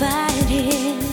confide it.